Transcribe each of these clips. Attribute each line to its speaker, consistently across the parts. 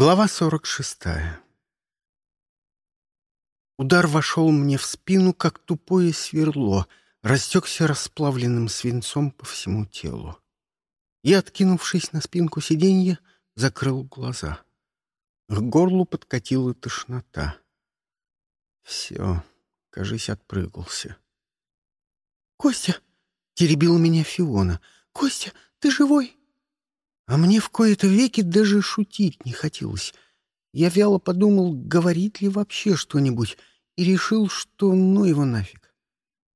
Speaker 1: Глава 46. Удар вошел мне в спину, как тупое сверло, растекся расплавленным свинцом по всему телу. Я, откинувшись на спинку сиденья, закрыл глаза. К горлу подкатила тошнота. Все, кажись, отпрыгался. «Костя!» — теребила меня Фиона. «Костя, ты живой?» А мне в кои-то веки даже шутить не хотелось. Я вяло подумал, говорит ли вообще что-нибудь, и решил, что ну его нафиг.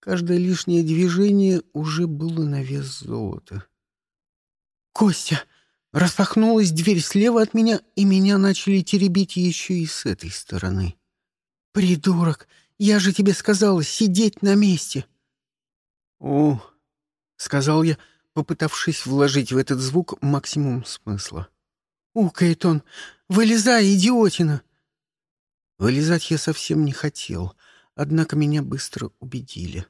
Speaker 1: Каждое лишнее движение уже было на вес золота. «Костя!» Распахнулась дверь слева от меня, и меня начали теребить еще и с этой стороны. «Придурок! Я же тебе сказала сидеть на месте!» «О!» — сказал я, — попытавшись вложить в этот звук максимум смысла. «Укает он! Вылезай, идиотина!» Вылезать я совсем не хотел, однако меня быстро убедили.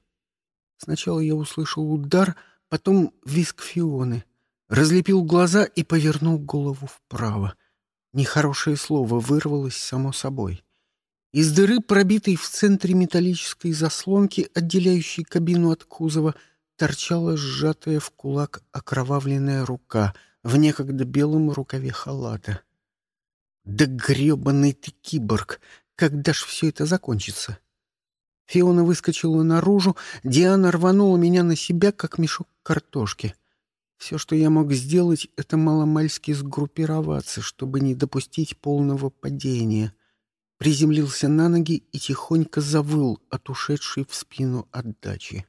Speaker 1: Сначала я услышал удар, потом виск Фионы, разлепил глаза и повернул голову вправо. Нехорошее слово вырвалось само собой. Из дыры, пробитой в центре металлической заслонки, отделяющей кабину от кузова, — торчала сжатая в кулак окровавленная рука в некогда белом рукаве халата. «Да гребаный ты киборг! Когда ж все это закончится?» Фиона выскочила наружу, Диана рванула меня на себя, как мешок картошки. Все, что я мог сделать, это маломальски сгруппироваться, чтобы не допустить полного падения. Приземлился на ноги и тихонько завыл от ушедшей в спину отдачи.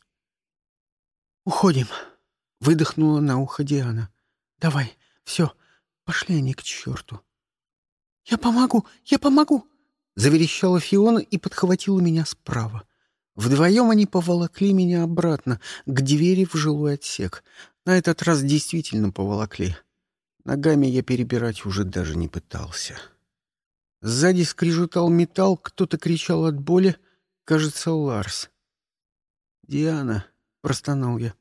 Speaker 1: «Уходим», — выдохнула на ухо Диана. «Давай, все, пошли они к черту». «Я помогу, я помогу», — заверещала Фиона и подхватила меня справа. Вдвоем они поволокли меня обратно, к двери в жилой отсек. На этот раз действительно поволокли. Ногами я перебирать уже даже не пытался. Сзади скрежетал металл, кто-то кричал от боли. Кажется, Ларс. «Диана», простонал я.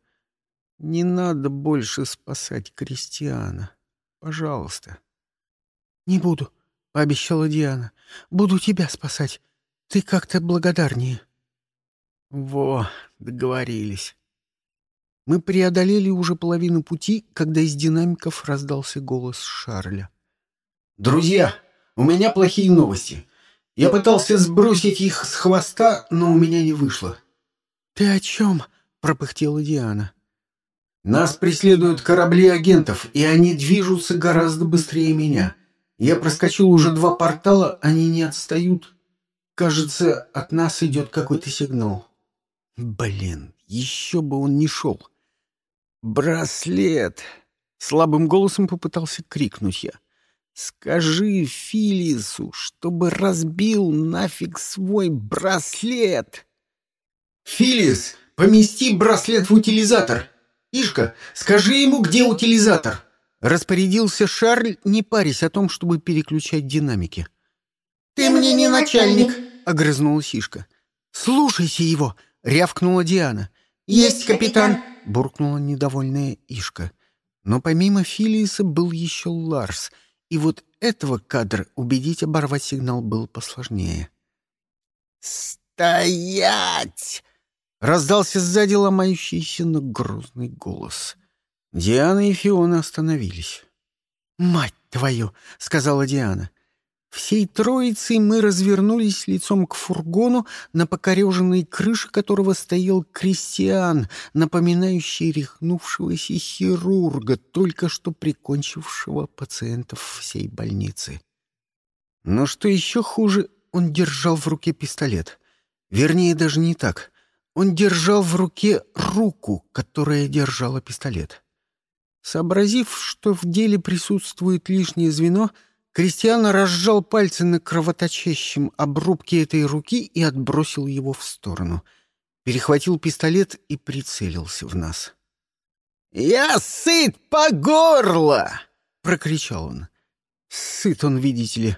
Speaker 1: Не надо больше спасать крестьяна. Пожалуйста. Не буду, пообещала Диана. Буду тебя спасать. Ты как-то благодарнее. Во, договорились. Мы преодолели уже половину пути, когда из динамиков раздался голос Шарля.
Speaker 2: «Друзья, у меня плохие новости. Я пытался сбросить их с хвоста, но у меня не вышло».
Speaker 1: «Ты о чем?» Пропыхтела Диана.
Speaker 2: «Нас преследуют корабли агентов, и они движутся гораздо быстрее меня. Я проскочил уже два портала, они не отстают. Кажется, от нас идет какой-то сигнал».
Speaker 1: «Блин, еще бы он не шел!» «Браслет!» — слабым голосом попытался крикнуть я. «Скажи Филису, чтобы разбил нафиг свой браслет!»
Speaker 2: «Филис, Помести браслет в утилизатор. Ишка, скажи ему, где утилизатор.
Speaker 1: Распорядился Шарль, не парясь о том, чтобы переключать динамики.
Speaker 3: «Ты мне не начальник», —
Speaker 1: огрызнулась Ишка. «Слушайся его!» — рявкнула Диана.
Speaker 3: «Есть, капитан!»
Speaker 1: — буркнула недовольная Ишка. Но помимо Филиса был еще Ларс, и вот этого кадра убедить оборвать сигнал было посложнее.
Speaker 3: «Стоять!»
Speaker 1: Раздался сзади ломающийся, но грузный голос. Диана и Фиона остановились. «Мать твою!» — сказала Диана. Всей троицей мы развернулись лицом к фургону, на покореженной крыше которого стоял крестьян, напоминающий рехнувшегося хирурга, только что прикончившего пациентов всей больницы. Но что еще хуже, он держал в руке пистолет. Вернее, даже не так. Он держал в руке руку, которая держала пистолет. Сообразив, что в деле присутствует лишнее звено, Кристиан разжал пальцы на кровоточащем обрубке этой руки и отбросил его в сторону. Перехватил пистолет и прицелился в нас.
Speaker 3: «Я сыт по горло!»
Speaker 1: — прокричал он. Сыт он, видите ли.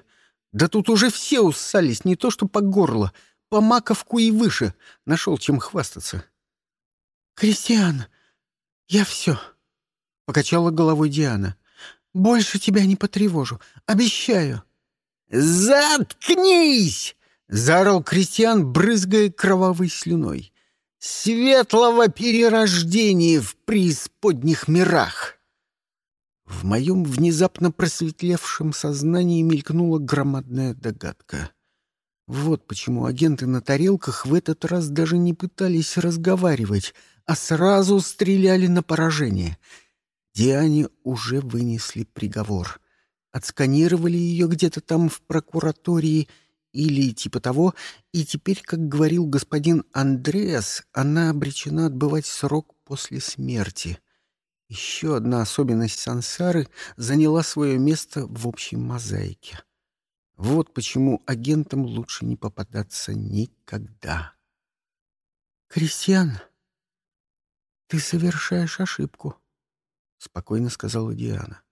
Speaker 1: Да тут уже все уссались, не то что по горло — по маковку и выше. Нашел чем хвастаться. «Кристиан, я все», — покачала головой Диана. «Больше тебя не потревожу. Обещаю».
Speaker 3: «Заткнись!» — заорал Кристиан, брызгая кровавой слюной. «Светлого перерождения в преисподних мирах!»
Speaker 1: В моем внезапно просветлевшем сознании мелькнула громадная догадка. Вот почему агенты на тарелках в этот раз даже не пытались разговаривать, а сразу стреляли на поражение. Диане уже вынесли приговор. Отсканировали ее где-то там в прокуратории или типа того, и теперь, как говорил господин Андреас, она обречена отбывать срок после смерти. Еще одна особенность сансары заняла свое место в общей мозаике. Вот почему агентам лучше не попадаться никогда. «Кристиан, ты совершаешь ошибку», — спокойно сказала Диана.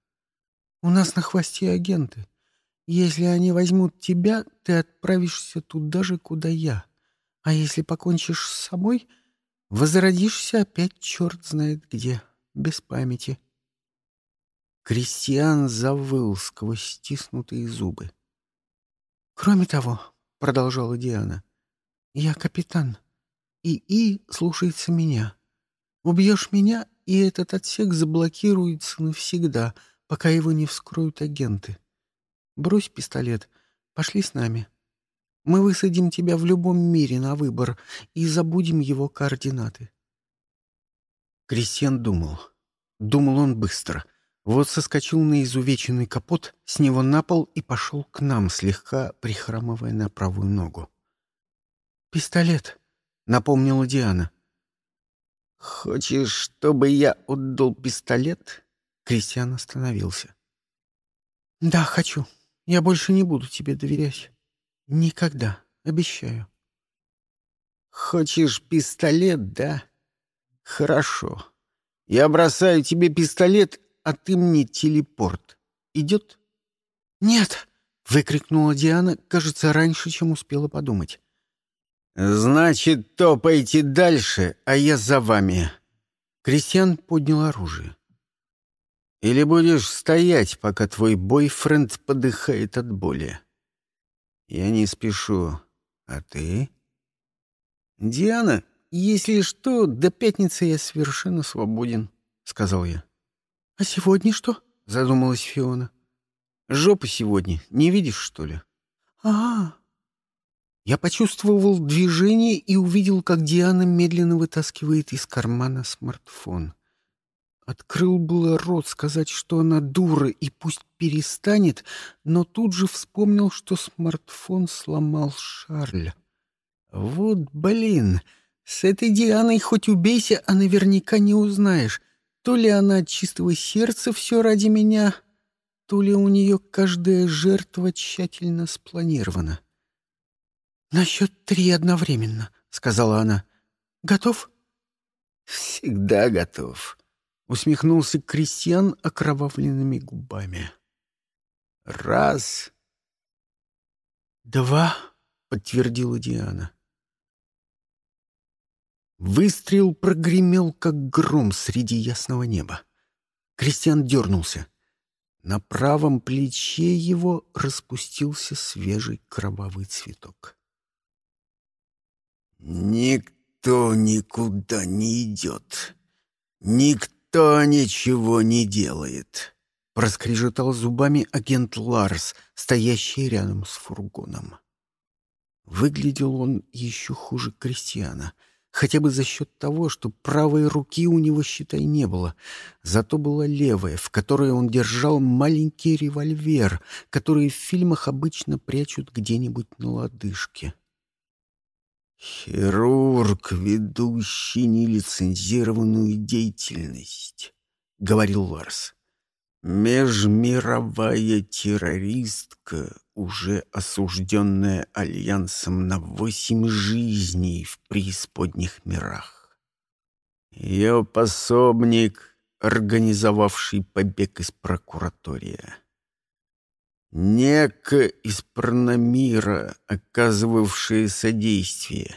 Speaker 1: «У нас на хвосте агенты. Если они возьмут тебя, ты отправишься туда же, куда я. А если покончишь с собой, возродишься опять черт знает где, без памяти». Кристиан завыл сквозь стиснутые зубы. «Кроме того», — продолжала Диана, — «я капитан, и И слушается меня. Убьешь меня, и этот отсек заблокируется навсегда, пока его не вскроют агенты. Брось пистолет, пошли с нами. Мы высадим тебя в любом мире на выбор и забудем его координаты». Кристиан думал. Думал он быстро. Вот соскочил на изувеченный капот, с него на пол и пошел к нам, слегка прихрамывая на правую ногу. «Пистолет», — напомнила Диана.
Speaker 3: «Хочешь, чтобы я отдал пистолет?»
Speaker 1: Кристиан остановился. «Да, хочу. Я больше не буду тебе доверять. Никогда, обещаю».
Speaker 3: «Хочешь пистолет, да? Хорошо. Я бросаю тебе пистолет а ты мне телепорт. Идет?»
Speaker 1: «Нет!» — выкрикнула Диана, кажется, раньше, чем успела подумать.
Speaker 3: «Значит, топайте дальше, а я за вами».
Speaker 1: Кристиан поднял оружие.
Speaker 3: «Или будешь стоять, пока твой бойфренд подыхает от боли?» «Я не спешу. А ты?»
Speaker 1: «Диана, если что, до пятницы я совершенно свободен», — сказал я. «А сегодня что?» — задумалась Фиона.
Speaker 3: «Жопа сегодня. Не видишь, что ли?»
Speaker 1: а, -а, -а. Я почувствовал движение и увидел, как Диана медленно вытаскивает из кармана смартфон. Открыл было рот сказать, что она дура и пусть перестанет, но тут же вспомнил, что смартфон сломал Шарль. Вот блин, с этой Дианой хоть убейся, а наверняка не узнаешь. То ли она от чистого сердца все ради меня, то ли у нее каждая жертва тщательно спланирована. «На счет три одновременно», — сказала она. «Готов?»
Speaker 3: «Всегда готов», — усмехнулся Кристиан окровавленными губами. «Раз...»
Speaker 1: «Два», — подтвердила Диана.
Speaker 3: Выстрел прогремел, как гром среди ясного неба. Кристиан дернулся. На правом плече его распустился свежий кровавый цветок. «Никто никуда не идет. Никто ничего не делает», — проскрежетал зубами агент Ларс, стоящий рядом с фургоном. Выглядел он еще хуже Кристиана — Хотя бы за счет того, что правой руки у него, считай, не было. Зато была левая, в которой он держал маленький револьвер, который в фильмах обычно прячут где-нибудь на лодыжке. «Хирург, ведущий нелицензированную деятельность», — говорил Ларс. «Межмировая террористка, уже осужденная Альянсом на восемь жизней в преисподних мирах. Ее пособник, организовавший побег из прокуратория. Неко из Прономира, оказывавшие содействие.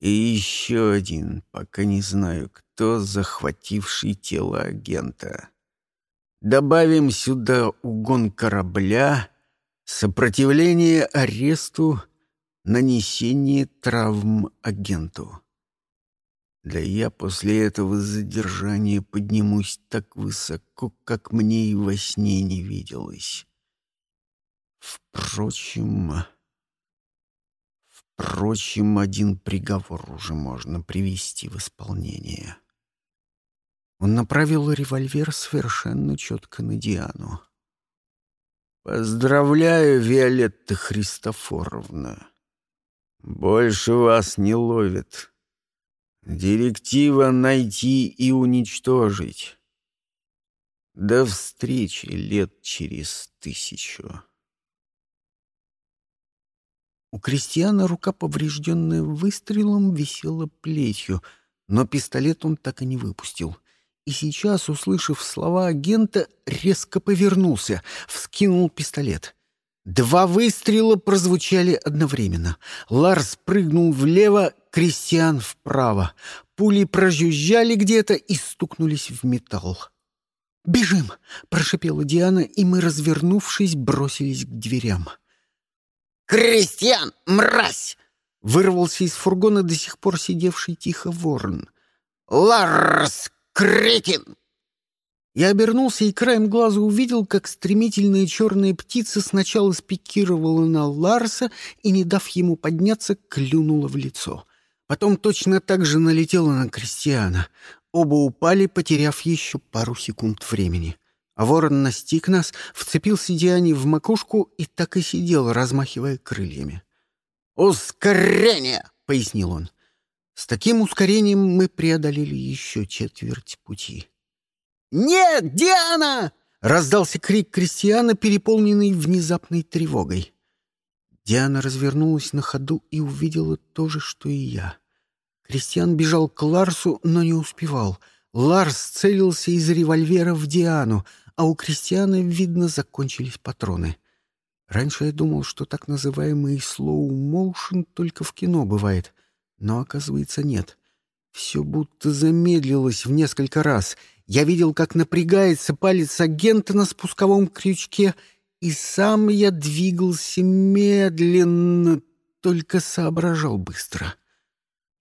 Speaker 3: И еще один, пока не знаю кто, захвативший тело агента. Добавим сюда угон корабля — Сопротивление аресту, нанесение травм агенту. Да я после этого задержания поднимусь так высоко, как мне и во сне не виделось. Впрочем... Впрочем, один приговор уже можно привести в исполнение. Он направил револьвер совершенно четко на Диану. «Поздравляю, Виолетта Христофоровна. Больше вас не ловят. Директива найти и уничтожить. До встречи лет через тысячу».
Speaker 1: У крестьяна рука, поврежденная выстрелом, висела плетью, но пистолет он так и не выпустил. И сейчас, услышав слова агента, резко повернулся, вскинул пистолет. Два выстрела прозвучали одновременно. Ларс прыгнул влево, крестьян вправо. Пули прожужжали где-то и стукнулись в металл. «Бежим!» — прошипела Диана, и мы, развернувшись, бросились к дверям.
Speaker 2: «Крестьян, мразь!»
Speaker 1: — вырвался из фургона до сих пор сидевший тихо ворон.
Speaker 2: «Ларс, кретин!»
Speaker 1: Я обернулся и краем глаза увидел, как стремительная черная птица сначала спикировала на Ларса и, не дав ему подняться, клюнула в лицо. Потом точно так же налетела на Кристиана. Оба упали, потеряв еще пару секунд времени. А ворон настиг нас, вцепился Диане в макушку и так и сидел, размахивая крыльями.
Speaker 2: «Ускорение!»
Speaker 1: — пояснил он. С таким ускорением мы преодолели еще четверть пути.
Speaker 2: «Нет, Диана!»
Speaker 1: — раздался крик Кристиана, переполненный внезапной тревогой. Диана развернулась на ходу и увидела то же, что и я. Кристиан бежал к Ларсу, но не успевал. Ларс целился из револьвера в Диану, а у Кристиана, видно, закончились патроны. Раньше я думал, что так называемый slow motion только в кино бывает, но, оказывается, нет. Все будто замедлилось в несколько раз. Я видел, как напрягается палец агента на спусковом крючке, и сам я двигался медленно, только соображал быстро.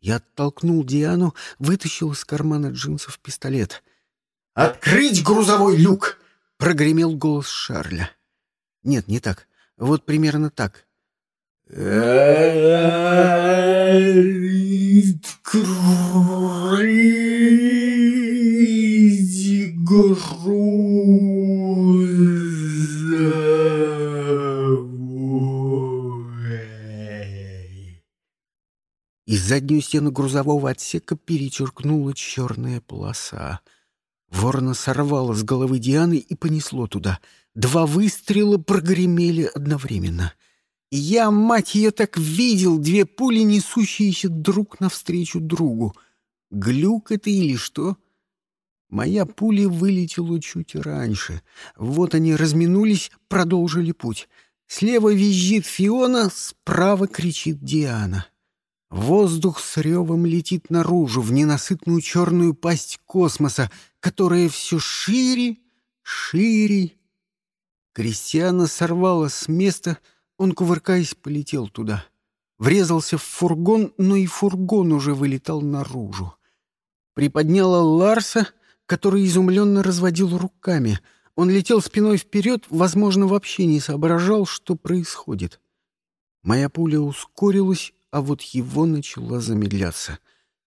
Speaker 1: Я оттолкнул Диану, вытащил из кармана джинсов пистолет.
Speaker 2: «Открыть грузовой люк!»
Speaker 1: Прогремел голос Шарля. Нет, не так. Вот примерно так. И заднюю стену грузового отсека перечеркнула черная полоса — Ворона сорвало с головы Дианы и понесло туда. Два выстрела прогремели одновременно. Я, мать ее, так видел, две пули, несущиеся друг навстречу другу. Глюк это или что? Моя пуля вылетела чуть раньше. Вот они разминулись, продолжили путь. Слева визжит Фиона, справа кричит Диана. Воздух с ревом летит наружу, в ненасытную черную пасть космоса, которая все шире, шире. Кристиана сорвала с места, он, кувыркаясь, полетел туда. Врезался в фургон, но и фургон уже вылетал наружу. Приподняла Ларса, который изумленно разводил руками. Он летел спиной вперед, возможно, вообще не соображал, что происходит. Моя пуля ускорилась, а вот его начала замедляться.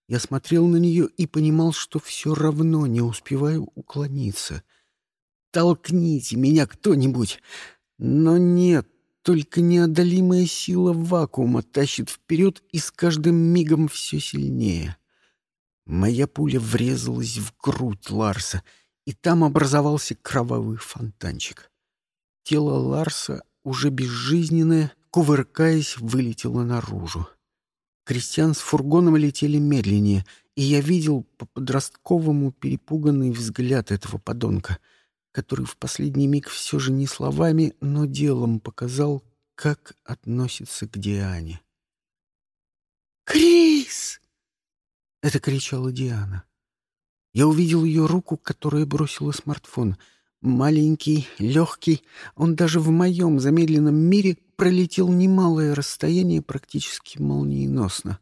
Speaker 1: Я смотрел на нее и понимал, что все равно не успеваю уклониться. «Толкните меня кто-нибудь!» Но нет, только неодолимая сила вакуума тащит вперед и с каждым мигом все сильнее. Моя пуля врезалась в грудь Ларса, и там образовался кровавый фонтанчик. Тело Ларса, уже безжизненное, кувыркаясь, вылетело наружу. Крестьян с фургоном летели медленнее, и я видел по подростковому перепуганный взгляд этого подонка, который в последний миг все же не словами, но делом показал, как относится к Диане.
Speaker 2: «Крис!»
Speaker 1: — это кричала Диана. Я увидел ее руку, которая бросила смартфон. Маленький, легкий, он даже в моем замедленном мире пролетел немалое расстояние практически молниеносно.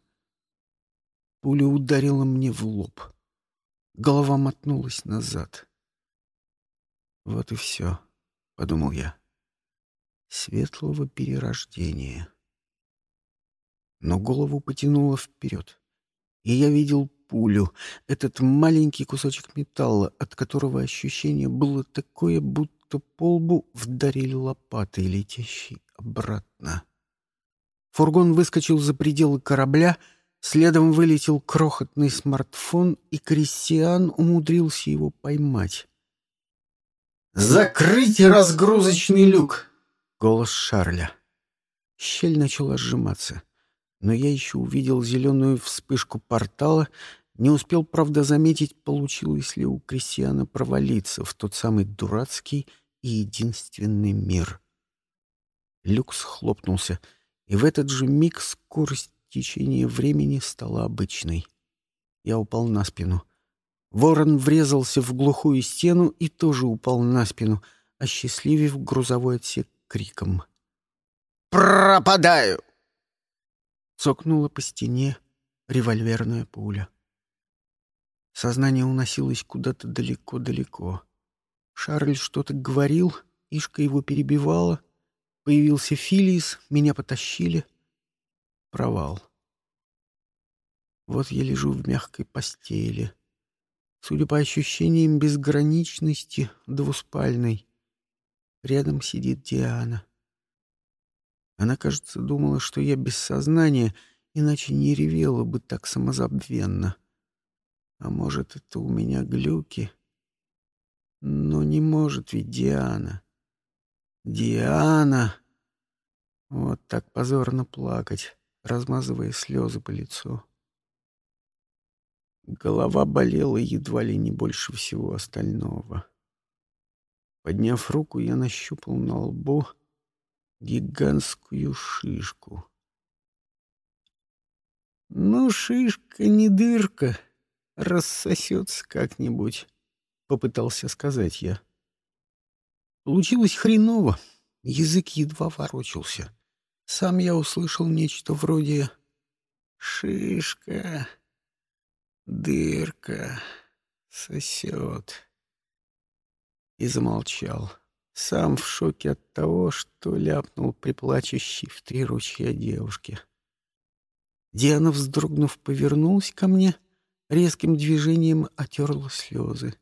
Speaker 1: Пуля ударила мне в лоб. Голова мотнулась назад. «Вот и все», — подумал я. «Светлого перерождения». Но голову потянуло вперед, и я видел пулю, этот маленький кусочек металла, от которого ощущение было такое, будто по лбу вдарили лопатой, летящей обратно. Фургон выскочил за пределы корабля, следом вылетел крохотный смартфон, и Кристиан умудрился его поймать.
Speaker 2: «Закрыть разгрузочный люк!»
Speaker 1: — голос Шарля. Щель начала сжиматься, но я еще увидел зеленую вспышку портала, не успел, правда, заметить, получилось ли у Кристиана провалиться в тот самый дурацкий и единственный мир. Люк схлопнулся, и в этот же миг скорость течения времени стала обычной. Я упал на спину. Ворон врезался в глухую стену и тоже упал на спину, осчастливив грузовой отсек криком.
Speaker 3: «Пропадаю!»
Speaker 1: Цокнула по стене револьверная пуля. Сознание уносилось куда-то далеко-далеко. Шарль что-то говорил, Ишка его перебивала. Появился Филис, меня потащили. Провал. Вот я лежу в мягкой постели. Судя по ощущениям безграничности, двуспальной. Рядом сидит Диана. Она, кажется, думала, что я без сознания, иначе не ревела бы так самозабвенно. А может, это у меня глюки? Но не может ведь Диана. Диана! Вот так позорно плакать, размазывая слезы по лицу. Голова болела едва ли не больше всего остального. Подняв руку, я нащупал на лбу гигантскую шишку. Ну, шишка не дырка, рассосется как-нибудь, — попытался сказать я. Получилось хреново, язык едва ворочался. Сам я услышал нечто вроде «шишка, дырка, сосет» и замолчал, сам в шоке от того, что ляпнул приплачущий в три ручья девушке. Диана, вздрогнув, повернулась ко мне — резким движением отерла слезы.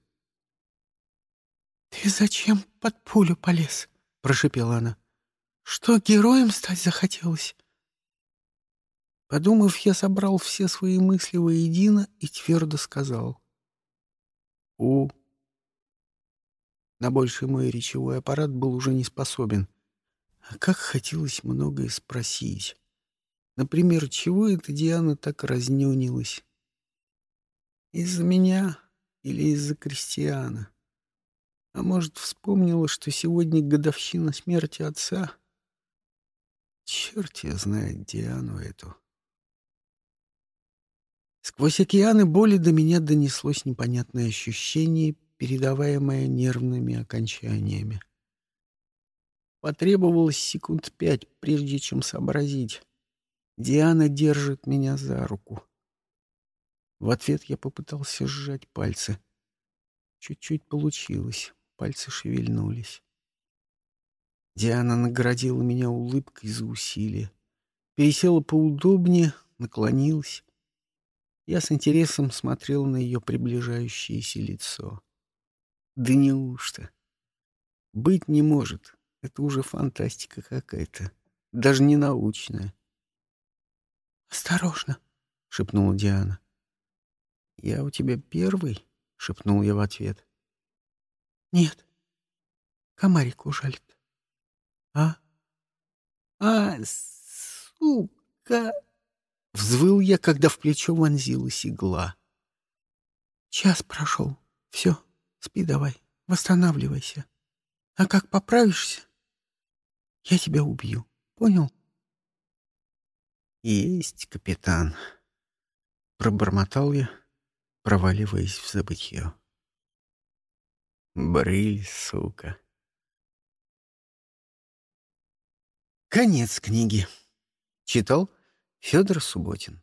Speaker 1: «Ты зачем под пулю полез?» — прошепела она. «Что, героем стать захотелось?» Подумав, я собрал все свои мысли воедино и твердо сказал. «У». На больший мой речевой аппарат был уже не способен. А как хотелось многое спросить. Например, чего эта Диана так разнюнилась? Из-за меня или из-за крестьяна? А может, вспомнила, что сегодня годовщина смерти отца? Черт я знает Диану эту. Сквозь океаны боли до меня донеслось непонятное ощущение, передаваемое нервными окончаниями. Потребовалось секунд пять, прежде чем сообразить. Диана держит меня за руку. В ответ я попытался сжать пальцы. Чуть-чуть получилось, пальцы шевельнулись. Диана наградила меня улыбкой за усилие. Пересела поудобнее, наклонилась. Я с интересом смотрел на ее приближающееся лицо. Да неужто? Быть не может. Это уже фантастика какая-то. Даже не научная. «Осторожно!» — шепнула Диана. «Я у тебя первый?» — шепнул я в ответ. «Нет, комарик ужалит». «А? А, сука!» — взвыл я, когда в плечо вонзилась игла. «Час прошел. Все, спи давай, восстанавливайся. А как поправишься, я тебя убью. Понял?» «Есть, капитан», — пробормотал я проваливаясь в забытье.
Speaker 3: Брыль, сука.
Speaker 1: Конец книги. Читал Федор Субботин.